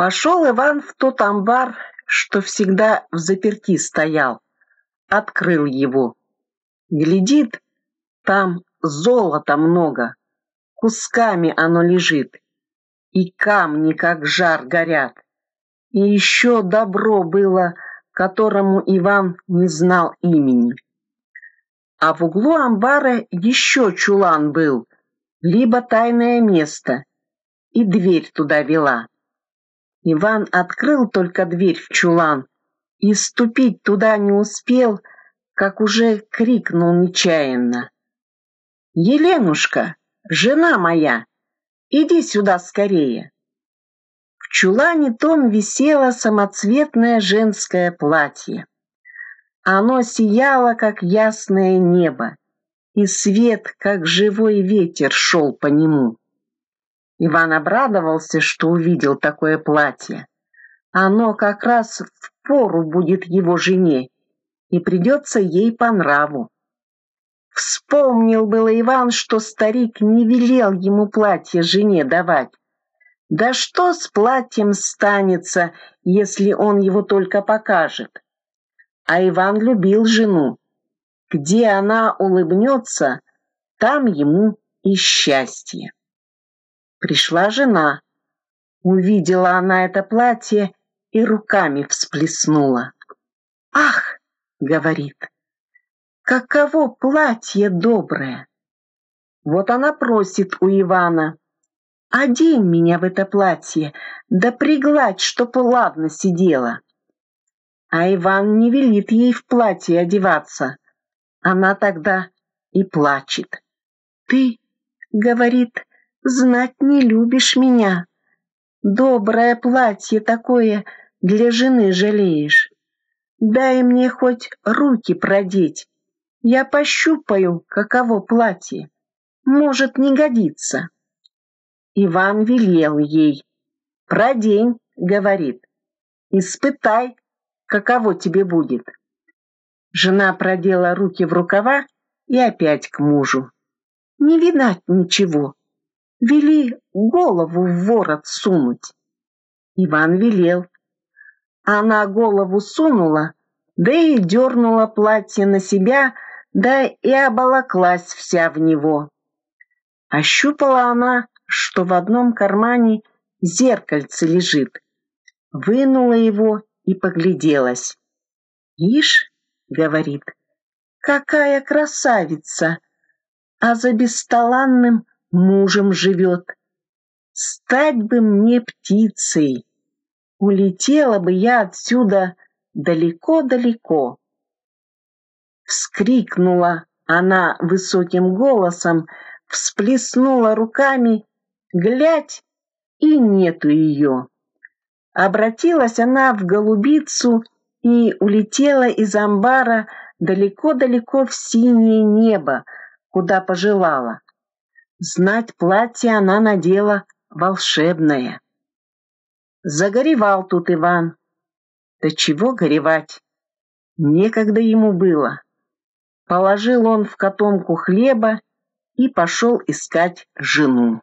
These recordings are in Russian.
Пошел Иван в тот амбар, что всегда в заперти стоял. Открыл его. Глядит, там золота много, кусками оно лежит, и камни, как жар, горят. И еще добро было, которому Иван не знал имени. А в углу амбара еще чулан был, либо тайное место, и дверь туда вела. Иван открыл только дверь в чулан и ступить туда не успел, как уже крикнул нечаянно. «Еленушка, жена моя, иди сюда скорее!» В чулане том висело самоцветное женское платье. Оно сияло, как ясное небо, и свет, как живой ветер, шел по нему. Иван обрадовался, что увидел такое платье. Оно как раз в пору будет его жене, и придется ей по нраву. Вспомнил было Иван, что старик не велел ему платье жене давать. Да что с платьем станется, если он его только покажет? А Иван любил жену. Где она улыбнется, там ему и счастье. Пришла жена. Увидела она это платье и руками всплеснула. «Ах!» — говорит. «Каково платье доброе!» Вот она просит у Ивана. «Одень меня в это платье, да пригладь, чтоб ладно сидела». А Иван не велит ей в платье одеваться. Она тогда и плачет. «Ты, — говорит, знать не любишь меня. Доброе платье такое для жены жалеешь. Дай мне хоть руки продеть. Я пощупаю, каково платье. Может, не годится. Иван велел ей. «Продень», — говорит. «Испытай, каково тебе будет». Жена продела руки в рукава и опять к мужу. «Не видать ничего вели голову в ворот сунуть. Иван велел. Она голову сунула, да и дернула платье на себя, да и оболоклась вся в него. Ощупала она, что в одном кармане зеркальце лежит. Вынула его и погляделась. «Ишь», — говорит, — «какая красавица!» А за бесталанным мужем живет. Стать бы мне птицей, улетела бы я отсюда далеко-далеко. Вскрикнула она высоким голосом, всплеснула руками, глядь, и нету ее. Обратилась она в голубицу и улетела из амбара далеко-далеко в синее небо, куда пожелала. Знать платье она надела волшебное. Загоревал тут Иван. Да чего горевать? Некогда ему было. Положил он в котомку хлеба и пошел искать жену.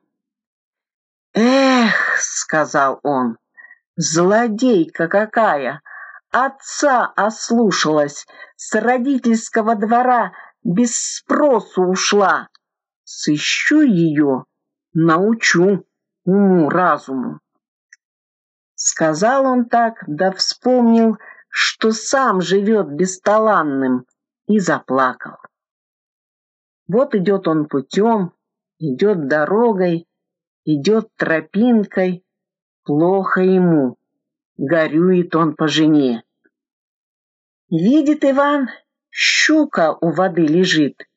«Эх!» — сказал он, — «злодейка какая! Отца ослушалась, с родительского двора без спросу ушла, Сыщу ее, научу уму-разуму. Сказал он так, да вспомнил, что сам живет бесталанным, и заплакал. Вот идет он путем, идет дорогой, идет тропинкой, плохо ему, горюет он по жене. Видит Иван, щука у воды лежит,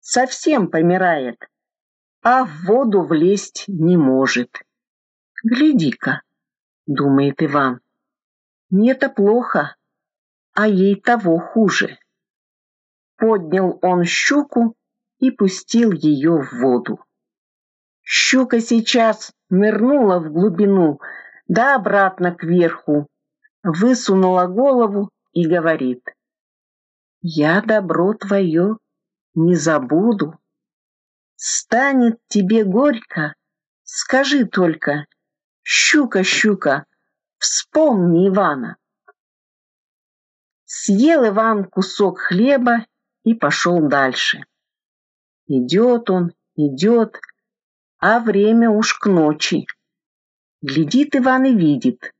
совсем помирает, а в воду влезть не может. Гляди-ка, думает Иван, мне-то плохо, а ей того хуже. Поднял он щуку и пустил ее в воду. Щука сейчас нырнула в глубину, да обратно кверху, высунула голову и говорит, «Я добро твое не забуду. Станет тебе горько, скажи только, щука, щука, Вспомни Ивана. Съел Иван кусок хлеба и пошел дальше. Идет он, идет, а время уж к ночи. Глядит Иван и видит.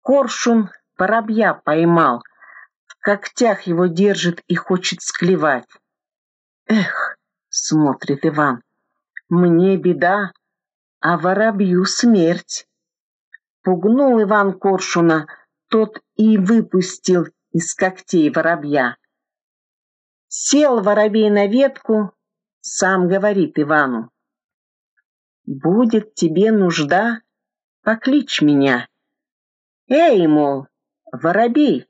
Коршун воробья поймал, в когтях его держит и хочет склевать. Эх, смотрит Иван, мне беда, а воробью смерть. Пугнул Иван Коршуна, тот и выпустил из когтей воробья. Сел воробей на ветку, сам говорит Ивану. Будет тебе нужда, покличь меня. Эй, мол, воробей,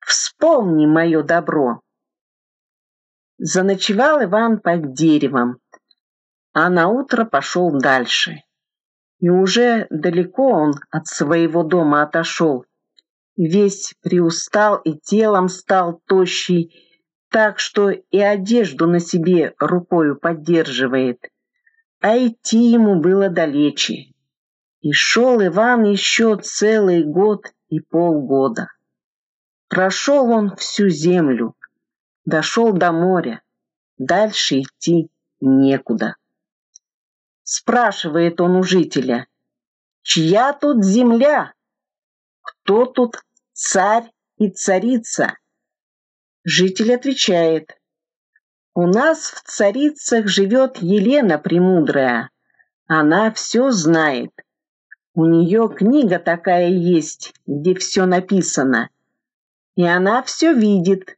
вспомни мое добро. Заночевал Иван под деревом, а на утро пошел дальше. И уже далеко он от своего дома отошел, весь приустал и телом стал тощий, так что и одежду на себе рукою поддерживает. А идти ему было далече. И шел Иван еще целый год и полгода. Прошел он всю землю, дошел до моря, дальше идти некуда. Спрашивает он у жителя, чья тут земля? кто тут царь и царица? Житель отвечает, у нас в царицах живет Елена Премудрая. Она все знает. У нее книга такая есть, где все написано. И она все видит.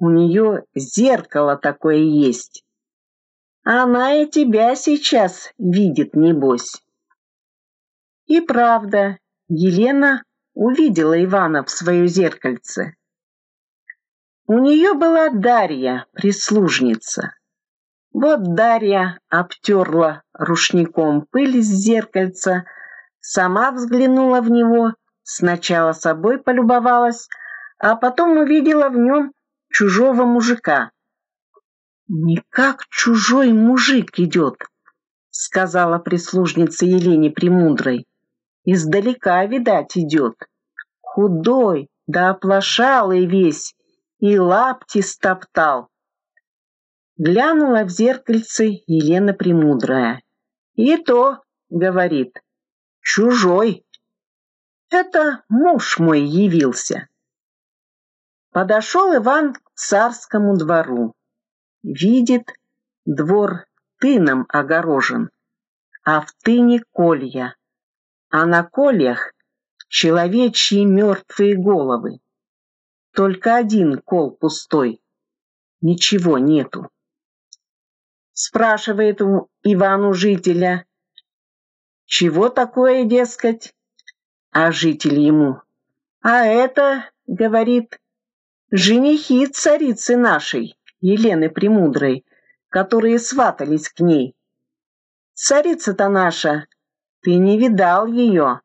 У нее зеркало такое есть. Она и тебя сейчас видит, небось. И правда, Елена увидела Ивана в свое зеркальце. У нее была Дарья, прислужница. Вот Дарья обтерла рушником пыль с зеркальца, сама взглянула в него, сначала собой полюбовалась, а потом увидела в нем чужого мужика. «Не как чужой мужик идет», — сказала прислужница Елене Премудрой. Издалека, видать, идет. Худой, да оплошалый весь, и лапти стоптал. Глянула в зеркальце Елена Премудрая. И то, говорит, чужой. Это муж мой явился. Подошел Иван к царскому двору. Видит, двор тыном огорожен, а в тыне колья а на кольях человечьи мертвые головы. Только один кол пустой, ничего нету. Спрашивает Ивану жителя, чего такое, дескать? А житель ему, а это, говорит, женихи царицы нашей, Елены Премудрой, которые сватались к ней. Царица-то наша ты не видал ее.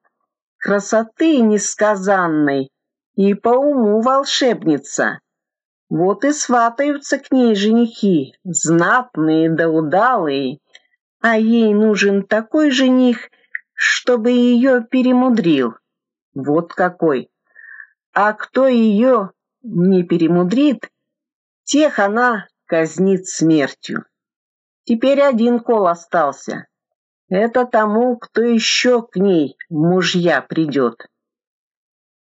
Красоты несказанной и по уму волшебница. Вот и сватаются к ней женихи, знатные да удалые, а ей нужен такой жених, чтобы ее перемудрил. Вот какой. А кто ее не перемудрит, тех она казнит смертью. Теперь один кол остался. Это тому, кто еще к ней в мужья придет.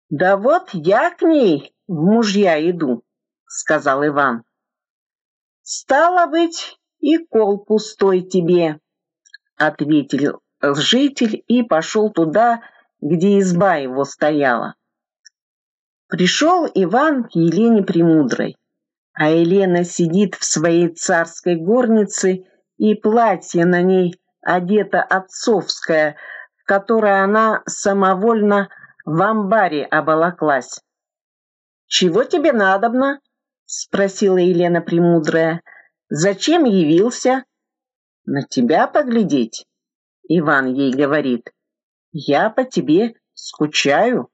Да вот я к ней в мужья иду, сказал Иван. Стало быть, и кол пустой тебе, ответил житель и пошел туда, где изба его стояла. Пришел Иван к Елене Премудрой, а Елена сидит в своей царской горнице, и платье на ней одета отцовская, в которой она самовольно в амбаре оболоклась. «Чего тебе надобно?» — спросила Елена Премудрая. «Зачем явился?» «На тебя поглядеть?» — Иван ей говорит. «Я по тебе скучаю».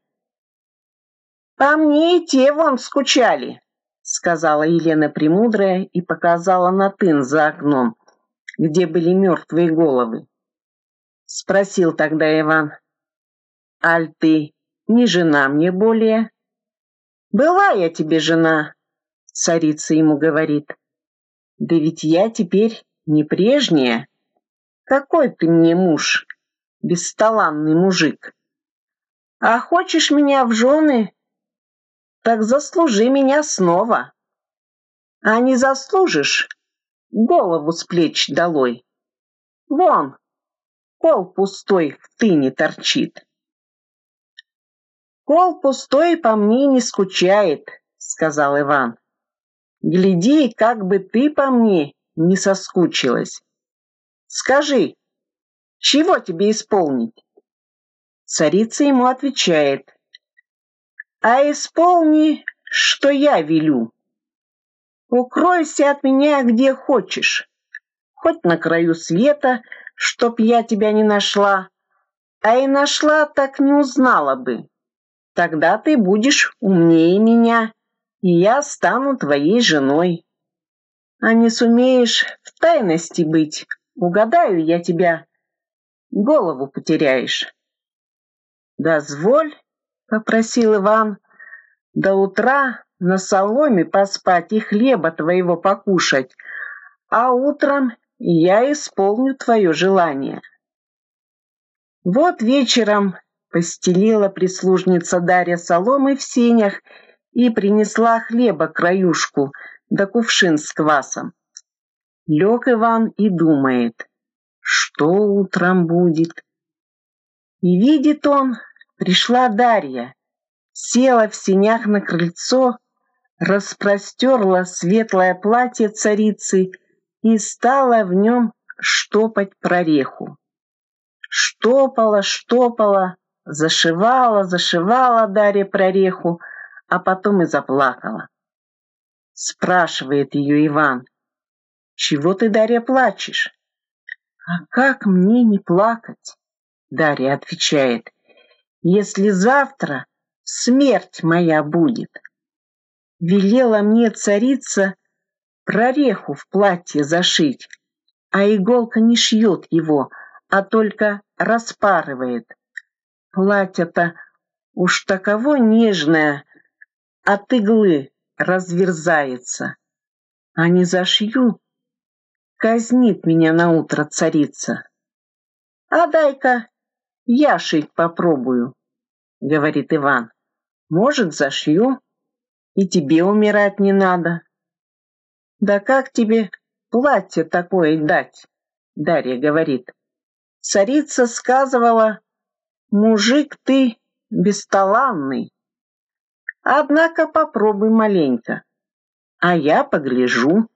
«По мне и те вон скучали», — сказала Елена Премудрая и показала на тын за окном, где были мертвые головы. Спросил тогда Иван, Аль ты не жена мне более? Была я тебе жена, царица ему говорит. Да ведь я теперь не прежняя. Какой ты мне муж, бесталанный мужик? А хочешь меня в жены? Так заслужи меня снова. А не заслужишь, голову с плеч долой. Вон, кол пустой в тыне торчит. Кол пустой по мне не скучает, сказал Иван. Гляди, как бы ты по мне не соскучилась. Скажи, чего тебе исполнить? Царица ему отвечает, «А исполни, что я велю. Укройся от меня где хочешь, хоть на краю света, чтоб я тебя не нашла, а и нашла, так не узнала бы. Тогда ты будешь умнее меня, и я стану твоей женой. А не сумеешь в тайности быть, угадаю я тебя, голову потеряешь». «Дозволь», — попросил Иван, — «до утра на соломе поспать и хлеба твоего покушать, а утром я исполню твое желание». Вот вечером постелила прислужница Дарья соломы в сенях и принесла хлеба краюшку да кувшин с квасом. Лег Иван и думает, что утром будет. И видит он, пришла Дарья, села в сенях на крыльцо, распростерла светлое платье царицы и стала в нем штопать прореху. Штопала, штопала, зашивала, зашивала Дарья прореху, а потом и заплакала. Спрашивает ее Иван, «Чего ты, Дарья, плачешь?» «А как мне не плакать?» Дарья отвечает, если завтра смерть моя будет. Велела мне царица прореху в платье зашить, а иголка не шьет его, а только распарывает. Платье-то уж таково нежное, от иглы разверзается. А не зашью, казнит меня на утро царица. А дай-ка я шить попробую, говорит Иван. Может, зашью, и тебе умирать не надо. Да как тебе платье такое дать? Дарья говорит. Царица сказывала, мужик ты бесталанный. Однако попробуй маленько, а я погляжу.